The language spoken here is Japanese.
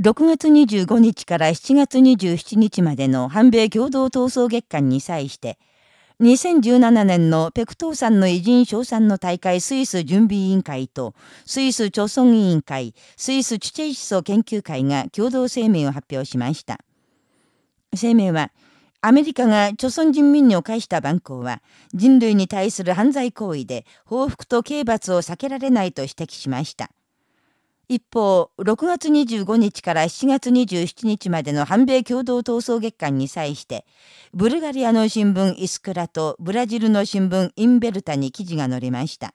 6月25日から7月27日までの反米共同闘争月間に際して、2017年のペクトーさんの偉人賞賛の大会スイス準備委員会と、スイス朝鮮委員会、スイスチチェイ思想研究会が共同声明を発表しました。声明は、アメリカが朝鮮人民に犯した蛮行は、人類に対する犯罪行為で報復と刑罰を避けられないと指摘しました。一方、6月25日から7月27日までの反米共同闘争月間に際して、ブルガリアの新聞イスクラとブラジルの新聞インベルタに記事が載りました。